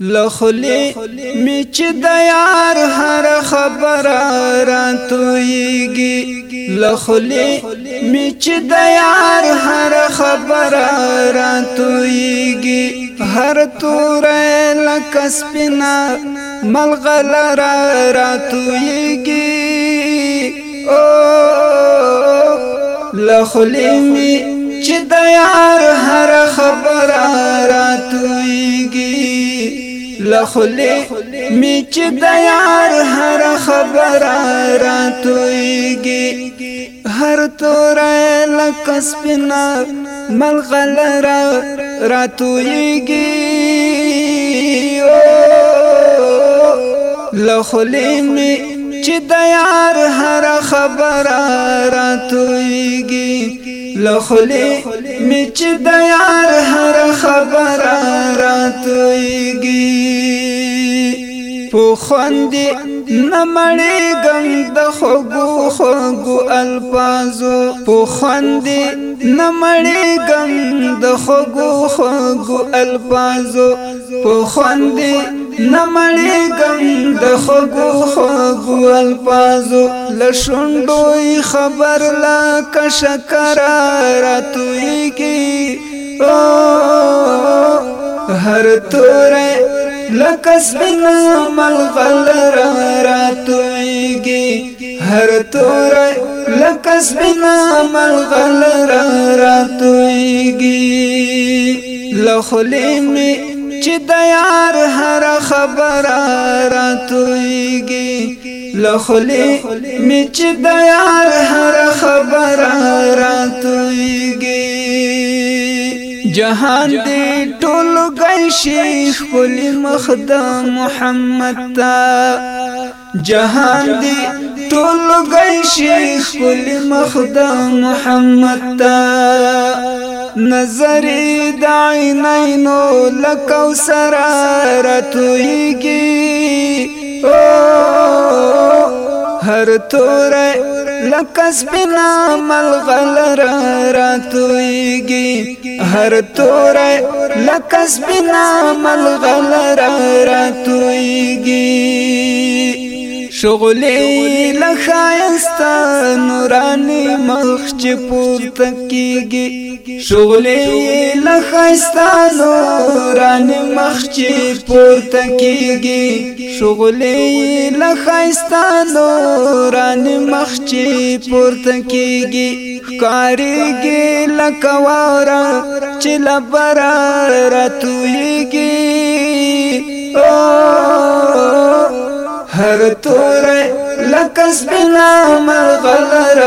لخلی می چې د یار هر خبره راتويږي لخلی می چې د یار هر خبره راتويږي هر تور لکس پنا ملغلر راتويږي او لخلی می چې د یار هر خبره راتويږي لخلی می چې د یار هر خبره راتويږي هر تور لکس پنا ملغلرا راتويږي لخلی می چې د یار هر خبره راتويږي لخلی می چې د یار هر خبره راتويږي په خوند نمړې ګم د خوګو خوګو الفاظو په خوند نمړې ګم د خوګو خوګو الفاظو په خوند نمړې ګم د خغو خغو الفاظو لشوندوي خبر لا کش کرارتوي کی او هر تورې لکس بنا ملغل را راتوي کی هر تورې لکس بنا ملغل را راتوي کی لخلې می چې د یار هر خبره راتويږي لخلی می چې د یار هر خبره راتويږي جهان دې ټول گئی شیخ کلی مخدا محمد تا جهان دې ټول گئی شیخ کلی مخدا محمد تا نظر د عینینو لکو سرا راتويږي او هر تور لکس بنا ملغلر راتويږي هر تور لکس بنا ملغلر راتويږي شغلی لخایستا نورانی مخ چی پورتا کیگی شغلی لخایستا نورانی مخ چی پورتا کیگی شغلی لخایستا نورانی مخ چی پورتا کیگی کاریگی لکوارا چی لبرا رتویگی اوه هر تورې لکس بنا مرغلر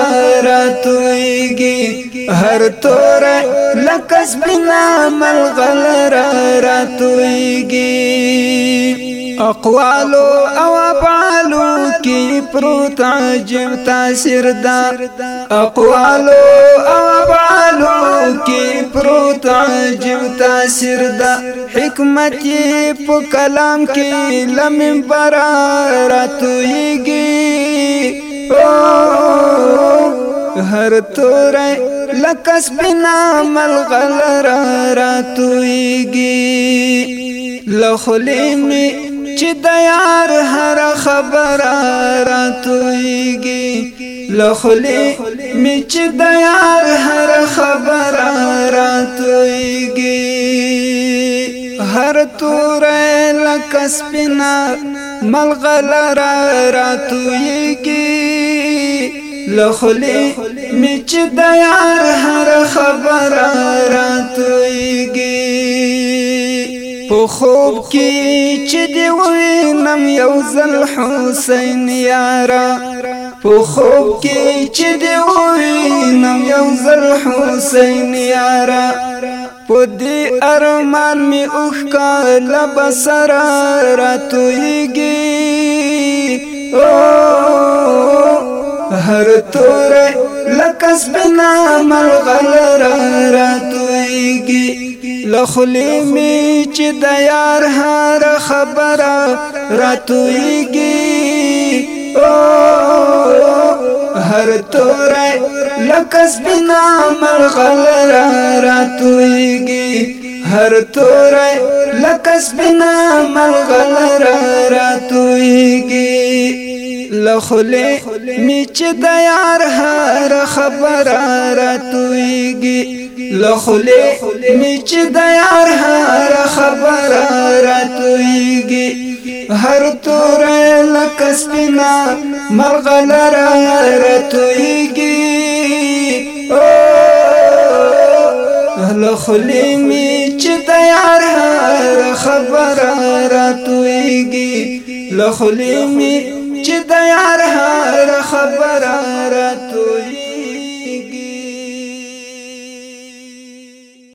راتويږي هر تورې لکس بنا مرغلر راتويږي اقوالو او افعالو کې پروت عجب تاثیر دا اقوالو کی پروت عجب تاثر دا حکمت یپ کلام کی لم برا راتو یگی ہر تو رائے لکس بنا مل غلر راتو یگی لخلی میں چی دیار ہر خبر راتو یگی لخلی میں چی دیار ہر خبر تور لکه سپینا ملغلر راتويږي لخلي میچ د یار هر خبر راتويږي په خوب کې چې دی وینم یو زل حسین یارا په خوب کې چې دی وینم یو زل حسین یارا پدی ارمان می اوخ کال بسر راتویگی هر تور لکس بنا ملغل را راتویگی لخلی می چی دیار هر خبر راتویگی او هر تورې لکس بنا مرغل راتويږي هر تورې لکس بنا مرغل راتويږي لخله میچ د یار هر خبره راتوي کیږي لخله می چې د یار هر خبر راتويږي هر تور لکسپنا مرغلر راتويږي لخله می چې د یار هر خبر راتويږي لخله می چې د یار هر خبر راتويږي